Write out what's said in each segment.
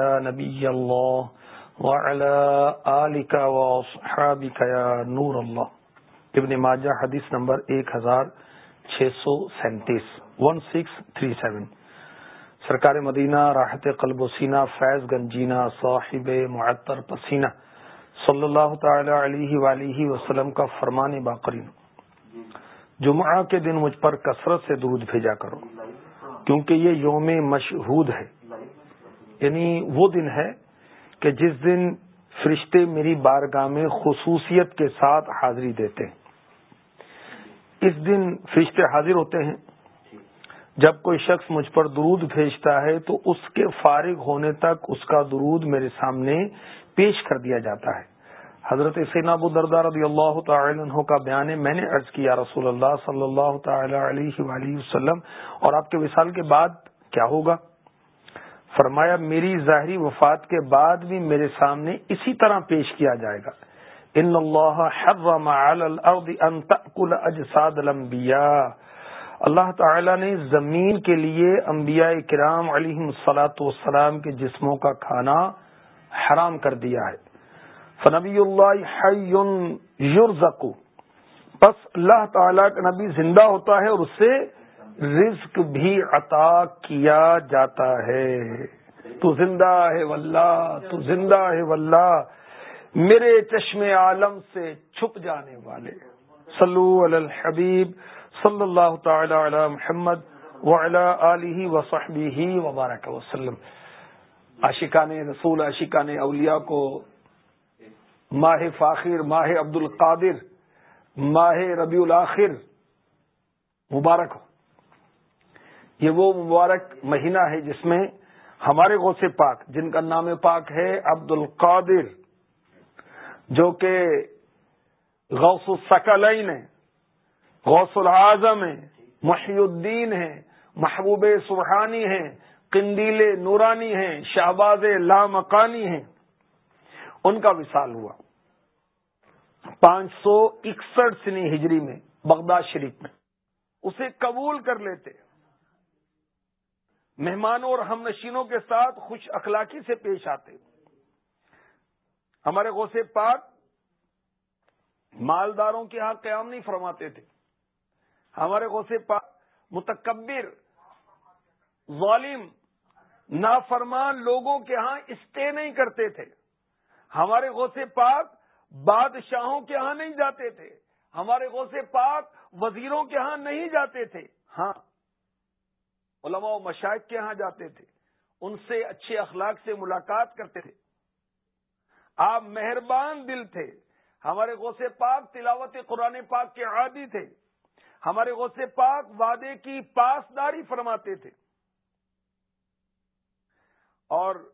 نبی اللہ وعلى آلك وصحابك یا نور اللہ ابن ماجہ حدیث نمبر ایک ہزار چھ سو سینتیس ون سکس تھری سیون سرکار مدینہ، راحت قلب و سینہ، فیض گنجینہ، صاحب معطر پسینہ صلی اللہ تعالی علیہ وآلہ وسلم کا فرمان باقرین۔ جمعہ کے دن مجھ پر کثرت سے دودھ بھیجا کرو، کیونکہ یہ یوم مشہود ہے۔ یعنی وہ دن ہے کہ جس دن فرشتے میری بارگاہ میں خصوصیت کے ساتھ حاضری دیتے ہیں۔ اس دن فرشتے حاضر ہوتے ہیں۔ جب کوئی شخص مجھ پر درود بھیجتا ہے تو اس کے فارغ ہونے تک اس کا درود میرے سامنے پیش کر دیا جاتا ہے۔ حضرت سین ابو دردار رضی اللہ تعالی عنہ کا بیان ہے، میں نے عرض کیا رسول اللہ صلی اللہ تعالی علیہ وآلہ وسلم، اور آپ کے وصال کے بعد کیا ہوگا؟ فرمایا، میری ظاہری وفات کے بعد بھی میرے سامنے اسی طرح پیش کیا جائے گا۔ ان اللہ حرم علی الارض ان تأکل اجساد الانبیاء۔ اللہ تعالی نے زمین کے لیے انبیاء کرام علیہ السلاۃ والسلام کے جسموں کا کھانا حرام کر دیا ہے۔ فنبی اللہ حی یرزقو۔ بس اللہ تعالی کا نبی زندہ ہوتا ہے اور اس سے رزق بھی عطا کیا جاتا ہے۔ تو زندہ ہے واللہ، تو زندہ ہے واللہ۔ میرے چشم عالم سے چھپ جانے والے۔ صلو علی الحبیب، صلی اللہ تعالی علی محمد وعلی آلہ وصحبہ وبارک وسلم۔ عاشقان رسول، عاشقان اولیاء کو ماہ فاخر، ماہ عبد القادر ماہ ربیع الاخر۔ مبارک ہو۔ یہ وہ مبارک مہینہ ہے جس میں ہمارے غوث پاک، جن کا نام پاک ہے عبد القادر جو کہ غوث السکلین ہے غوث العظم ہے محی الدین ہے محبوب سبحانی ہیں، قندیل نورانی ہیں، شہباز لامکانی ہیں۔ ان کا وصال ہوا پانچ سو اکسٹھ سنی ہجری میں بغداد شریف میں۔ اسے قبول کر لیتے۔ مہمانوں اور ہم نشینوں کے ساتھ خوش اخلاقی سے پیش آتے ہمارے غوث پاک مالداروں کے ہاں قیام نہیں فرماتے تھے۔ ہمارے غوث پاک متکبر، ظالم، نافرمان لوگوں کے ہاں اسٹے نہیں کرتے تھے۔ ہمارے غوث پاک بادشاہوں کے ہاں نہیں جاتے تھے۔ ہمارے غوث پاک وزیروں کے ہاں نہیں جاتے تھے۔ ہاں علماء و مشائق کے ہاں جاتے تھے، ان سے اچھے اخلاق سے ملاقات کرتے تھے۔ آپ مہربان دل تھے، ہمارے غوث پاک تلاوت قرآن پاک کے عادی تھے۔ ہمارے غوث پاک وعدے کی پاسداری فرماتے تھے۔ اور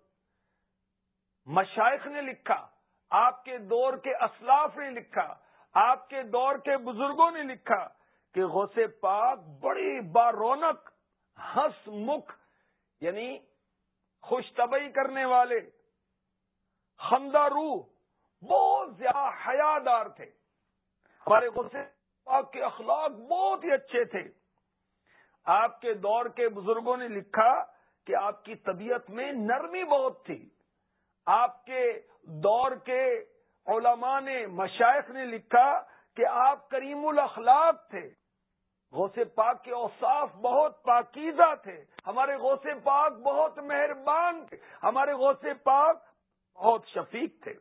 مشائق نے لکھا، آپ کے دور کے اسلاف نے لکھا، آپ کے دور کے بزرگوں نے لکھا کہ غوث پاک بڑی بارونق ہنس مکھ یعنی خوش طبعی کرنے والے خمدہ روح، بہت زیادہ حیادار تھے۔ ہمارے غوث پاک کے اخلاق بہت ہی اچھے تھے۔ آپ کے دور کے بزرگوں نے لکھا کہ آپ کی طبیعت میں نرمی بہت تھی۔ آپ کے دور کے علماء نے مشائق نے لکھا کہ آپ کریم الاخلاق تھے۔ غوث پاک کے اوصاف بہت پاکیزہ تھے۔ ہمارے غوث پاک بہت مہربان تھے۔ ہمارے غوث پاک بہت شفیق تھے۔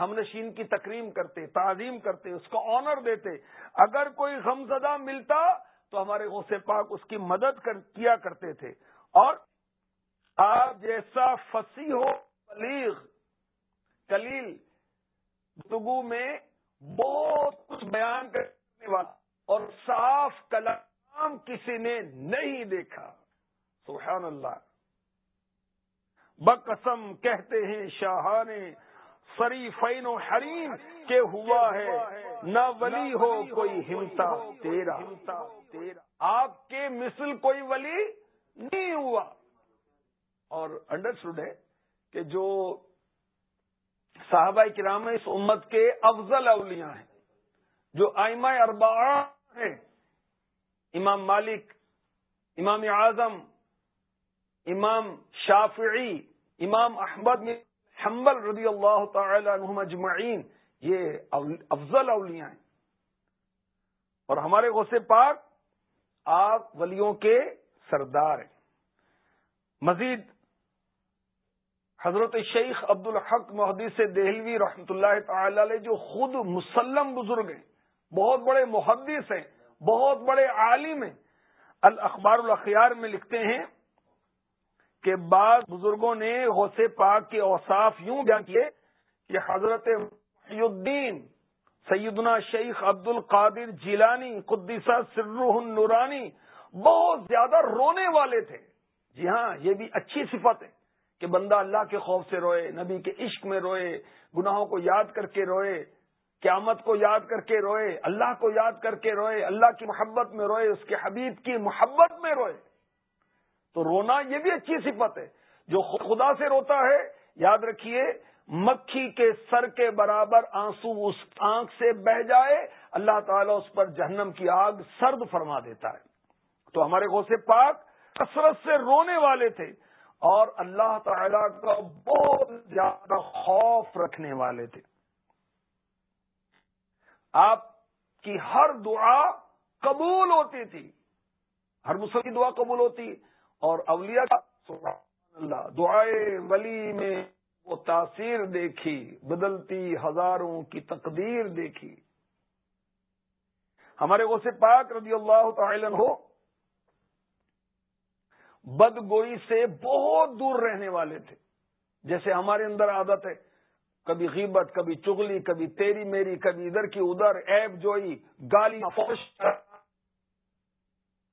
ہم نشین کی تکریم کرتے، تعظیم کرتے، اس کو آنر دیتے۔ اگر کوئی غمزدہ ملتا تو ہمارے غوث پاک اس کی مدد کر، کیا کرتے تھے۔ اور آپ جیسا فصیح ہو بلیغ کلیل گفتگو میں بہت کچھ بیان کرنے والا صاف کلام کسی نے نہیں دیکھا۔ سبحان اللہ۔ بقسم کہتے ہیں شاہان سری فین و حریم کے ہوا ہے، نہ ولی ہو کوئی ہمتا تیرا۔ آپ کے مثل کوئی ولی نہیں ہوا۔ اور انڈرسٹوڈ ہے کہ جو صحابہ کرام اس امت کے افضل اولیاء ہیں، جو آئمہ اربا ہیں۔ امام مالک، امام اعظم، امام شافعی، امام احمد حنبل رضی اللہ تعالی عنہم اجمعین، یہ افضل اولیاء ہیں۔ اور ہمارے غوث پاک آپ ولیوں کے سردار ہیں۔ مزید حضرت شیخ عبد الحق محدث دہلوی رحمۃ اللہ تعالی علیہ جو خود مسلم بزرگ ہیں، بہت بڑے محدث ہیں بہت بڑے عالم ہیں۔ الاخبار الاخیار میں لکھتے ہیں کہ بعض بزرگوں نے غوث پاک کے اوصاف یوں بیان کیے کہ حضرت الدین، سیدنا شیخ عبد القادر جیلانی، قدیسہ سر نورانی بہت زیادہ رونے والے تھے۔ جی ہاں یہ بھی اچھی صفت ہے کہ بندہ اللہ کے خوف سے روئے، نبی کے عشق میں روئے، گناہوں کو یاد کر کے روئے۔ قیامت کو یاد کر کے روئے، اللہ کو یاد کر کے روئے، اللہ کی محبت میں روئے، اس کے حبیب کی محبت میں روئے۔ تو رونا یہ بھی اچھی صفت ہے۔ جو خدا سے روتا ہے، یاد رکھیے، مکھی کے سر کے برابر آنسو اس آنکھ سے بہ جائے، اللہ تعالیٰ اس پر جہنم کی آگ سرد فرما دیتا ہے۔ تو ہمارے غوث پاک کثرت سے رونے والے تھے اور اللہ تعالی کا بہت زیادہ خوف رکھنے والے تھے۔ آپ کی ہر دعا قبول ہوتی تھی۔ ہر مسلم کی دعا قبول ہوتی۔ اور اولیاء اللہ، دعائے ولی میں وہ تاثیر دیکھی، بدلتی ہزاروں کی تقدیر دیکھی۔ ہمارے غوث پاک رضی اللہ تعالی ہو بد گوئی سے بہت دور رہنے والے تھے۔ جیسے ہمارے اندر عادت ہے کبھی غیبت کبھی چگلی کبھی تیری میری کبھی ادھر کی ادھر ایب جوئی گالی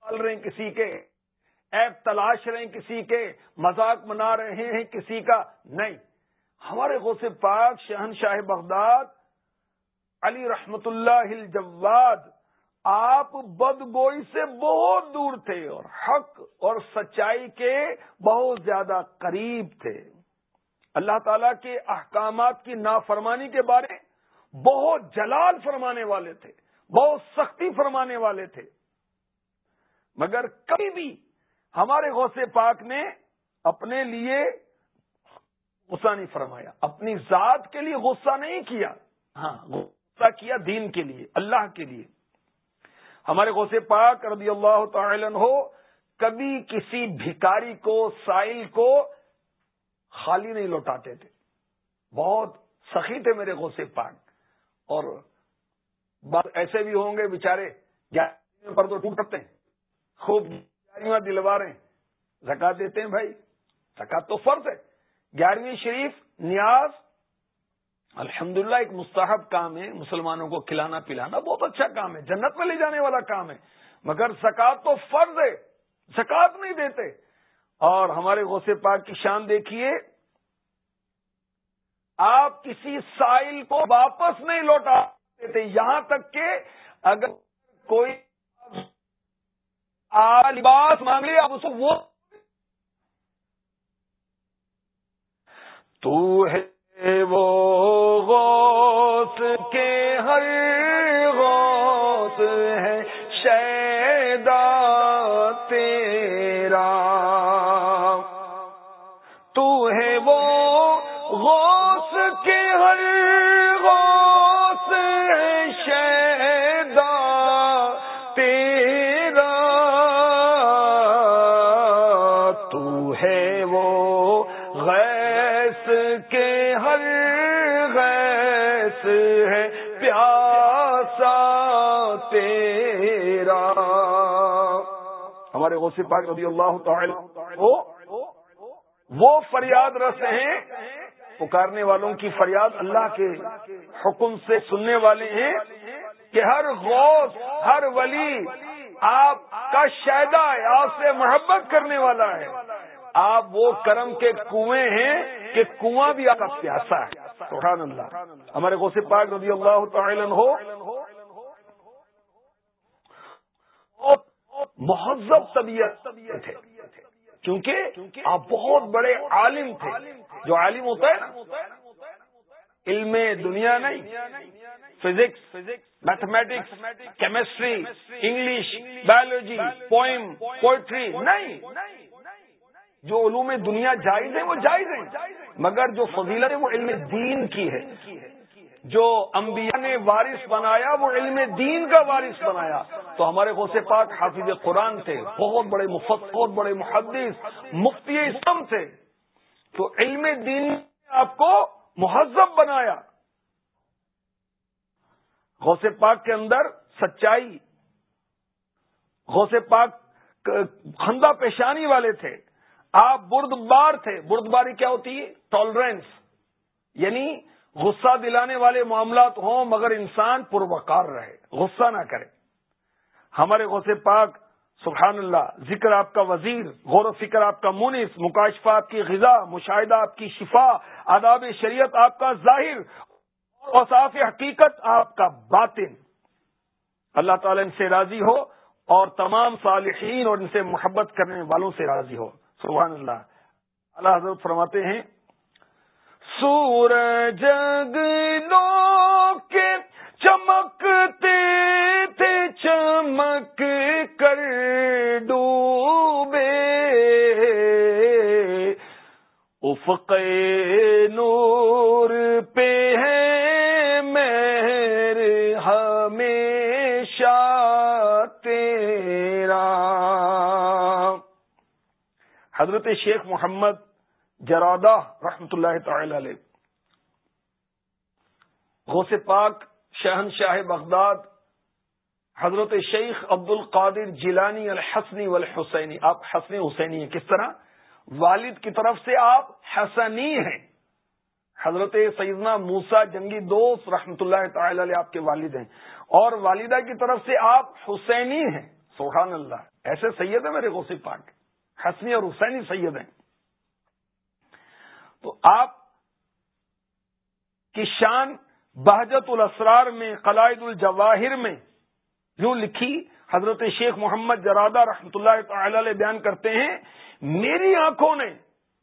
رہے ہیں کسی کے ایب تلاش رہے ہیں کسی کے مذاق منا رہے ہیں کسی کا نہیں. ہمارے غوث پاک شہنشاہ بغداد علی رحمت اللہ الجواد آپ بد گوئی سے بہت دور تھے اور حق اور سچائی کے بہت زیادہ قریب تھے. اللہ تعالی کے احکامات کی نافرمانی کے بارے بہت جلال فرمانے والے تھے، بہت سختی فرمانے والے تھے۔ مگر کبھی بھی ہمارے غوث پاک نے اپنے لیے غصہ نہیں فرمایا، اپنی ذات کے لیے غصہ نہیں کیا۔ ہاں غصہ کیا دین کے لیے، اللہ کے لیے۔ ہمارے غوث پاک رضی اللہ تعالی ہو کبھی کسی بھکاری کو، سائل کو خالی نہیں لوٹاتے تھے۔ بہت سخی تھے میرے غوث پاک۔ اور بس ایسے بھی ہوں گے بےچارے پر تو ٹوٹ سکتے ہیں۔ خوب دلوا رہے ہیں۔ زکات دیتے ہیں بھائی۔ زکات تو فرض ہے۔ گیارہویں شریف، نیاز۔ الحمدللہ، ایک مستحب کام ہے۔ مسلمانوں کو کھلانا، پلانا بہت اچھا کام ہے۔ جنت میں لے جانے والا کام ہے۔ مگر زکات تو فرض ہے۔ زکات نہیں دیتے۔ اور ہمارے غوث پاک کی شان دیکھیے۔ آپ کسی سائل کو واپس نہیں لوٹا دیتے یہاں تک کہ اگر کوئی لباس مانگ لیا آپ اس کو وہ تو ہے وہ غوث کے ہر غوث ہمارے غوثی پاک رضی اللہ تعالی ہو وہ فریاد رس ہیں، پکارنے والوں کی فریاد اللہ کے حکم سے سننے والے ہیں کہ ہر غوث، ہر ولی آپ کا شیدا ہے آپ سے محبت کرنے والا ہے۔ آپ وہ کرم کے کنویں ہیں کہ کنواں بھی آپ کا پیاسا ہے۔ سبحان اللہ۔ ہمارے غوث پاک رضی اللہ تعالی ہو مہذب طبیعت تھے۔ کیونکہ آپ بہت بڑے عالم تھے۔ جو عالم ہوتا ہے نا، علم دنیا نہیں، physics, mathematics, chemistry, English, biology, poem, poetry, نہیں۔ جو علوم دنیا جائز ہیں، وہ جائز ہیں۔ مگر جو فضیلت ہے، وہ علم دین کی ہے۔ جو انبیاء نے وارث بنایا، وہ علم دین کا وارث بنایا۔ تو ہمارے غوث پاک حافظ قرآن تھے، بہت بڑے مفت، بہت بڑے محدث، مفتی اسلم تھے۔ تو علم دین نے آپ کو مہذب بنایا۔ غوث پاک کے اندر سچائی، غوث پاک خندہ پیشانی والے تھے۔ آپ بردبار تھے۔ بردباری کیا ہوتی ہے؟ ٹالرنس یعنی غصہ دلانے والے معاملات ہوں مگر انسان پروکار رہے۔ غصہ نہ کرے۔ ہمارے غوث پاک، سبحان اللہ، ذکر آپ کا وزیر، غور و فکر آپ کا مونس، مکاشفہ آپ کی غذا، مشاہدہ آپ کی شفا، آداب شریعت آپ کا ظاہر، اور حقیقت آپ کا باطن۔ اللہ تعالی ان سے راضی ہو اور تمام صالحین اور ان سے محبت کرنے والوں سے راضی ہو۔ سبحان اللہ۔ اللہ حضرت فرماتے ہیں سورج لو کے چمکتے تھے، چمک کر ڈوبے۔ افق نور پہ ہے مہر ہمیشہ تیرا۔ حضرت شیخ محمد جرادہ رحمت اللہ تعالی علیہ۔ غوث پاک شہن شاہ بغداد، حضرت شیخ عبد القادر جیلانی الحسنی والحسینی۔ آپ حسنی حسینی ہیں، کس طرح؟ والد کی طرف سے آپ حسنی ہیں۔ حضرت سیدنا موسا جنگی دوست رحمت اللہ تعالی علیہ آپ کے والد ہیں۔ اور والدہ کی طرف سے آپ حسینی ہیں۔ سبحان اللہ، ایسے سید ہیں میرے غوث پاک۔ حسنی اور حسینی سید ہیں۔ تو آپ کی شان بہجت الاسرار میں، قلائد الجواہر میں یوں لکھی حضرت شیخ محمد جرادہ رحمت اللہ تعالی علیہ بیان کرتے ہیں، میری آنکھوں نے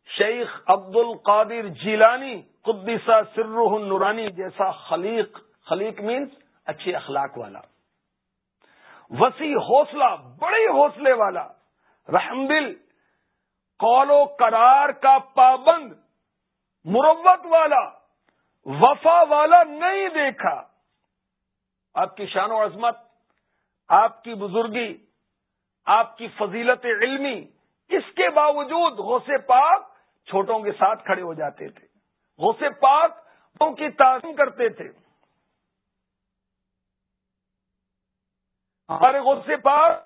شیخ عبد القادر جیلانی قدیسہ سر نورانی جیسا خلیق خلیق مینس اچھے اخلاق والا، وسیع حوصلہ، بڑے حوصلے والا، رحم دل، قول و قرار کا پابند مروت والا، وفا والا نہیں دیکھا۔ آپ کی شان و عظمت، آپ کی بزرگی، آپ کی فضیلت علمی، اس کے باوجود غوث پاک چھوٹوں کے ساتھ کھڑے ہو جاتے تھے۔ غوث پاک ان کی تعظیم کرتے تھے۔ ہمارے غوث پاک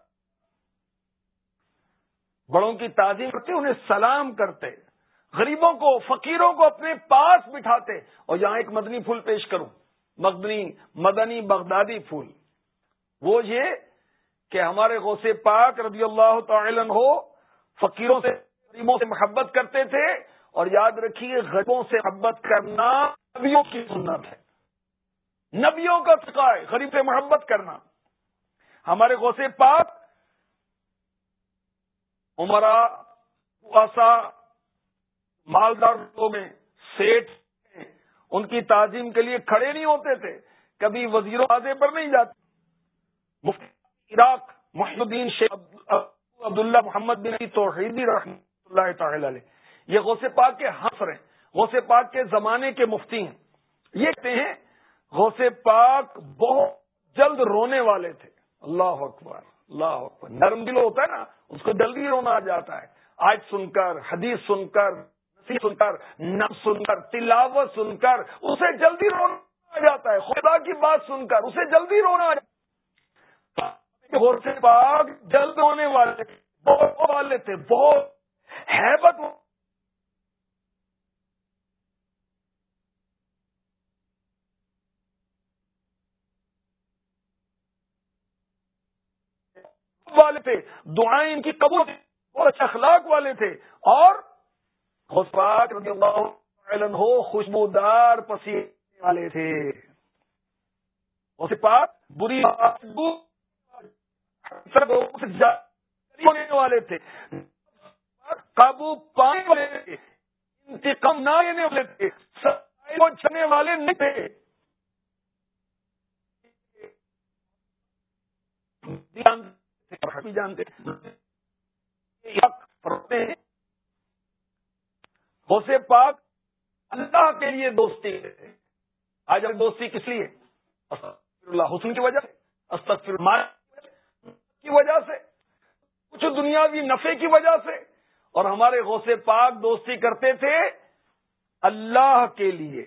بڑوں کی تعظیم کرتے، انہیں سلام کرتے۔ غریبوں کو، فقیروں کو اپنے پاس بٹھاتے اور یہاں ایک مدنی پھول پیش کروں۔ مدنی مدنی بغدادی پھول۔ وہ یہ کہ ہمارے غوث پاک رضی اللہ تعالی ہو فقیروں سے، غریبوں سے محبت کرتے تھے اور یاد رکھیے، غریبوں سے محبت کرنا نبیوں کی سنت ہے۔ نبیوں کا ہے، غریب سے محبت کرنا۔ ہمارے غوث پاک عمرہ مالدار لوگ ہیں سیٹ ان کی تعظیم کے لیے کھڑے نہیں ہوتے تھے، کبھی وزیروں واضح پر نہیں جاتے۔ مفتی عراق محمد الدین شیخ عبداللہ محمد بن توحیدی رحمۃ اللہ تعالی علیہ۔ یہ غوث پاک کے حفر ہیں، غوث پاک کے زمانے کے مفتی ہیں۔ یہ کہتے ہیں، غوث پاک بہت جلد رونے والے تھے۔ اللہ اکبر اللہ اکبر۔ نرم دل ہوتا ہے نا، اس کو جلدی رونا آ جاتا ہے۔ آج سن کر، حدیث سن کر سن کر نب سن کر تلاوت سن کر اسے جلدی رونا آ جاتا ہے۔ خدا کی بات سن کر اسے جلدی رونا آ جاتا ہے۔ پاک جلد ہونے والے، بہت والے تھے، بہت حیبت والے تھے، دعائیں ان کی قبول بہت اچھے اخلاق والے تھے۔ اور پاک رضی اللہ عنہ ہو خوشبودار پسینے والے تھے۔ پاک بری ہونے والے تھے۔ قابو پانے والے تھے، انتقام نہ لینے والے تھے چھنے والے نہیں تھے۔ جانتے ہیں غوث پاک اللہ کے لیے دوستی آج ہم دوستی کس لیے؟ اللہ، حسن کی وجہ سے۔ استغفر کی وجہ سے۔ کچھ دنیاوی نفے کی وجہ سے۔ اور ہمارے غوث پاک دوستی کرتے تھے اللہ کے لیے۔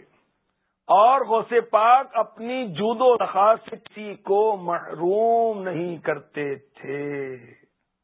اور غوث پاک اپنی جود و رخا سے کسی کو محروم نہیں کرتے تھے۔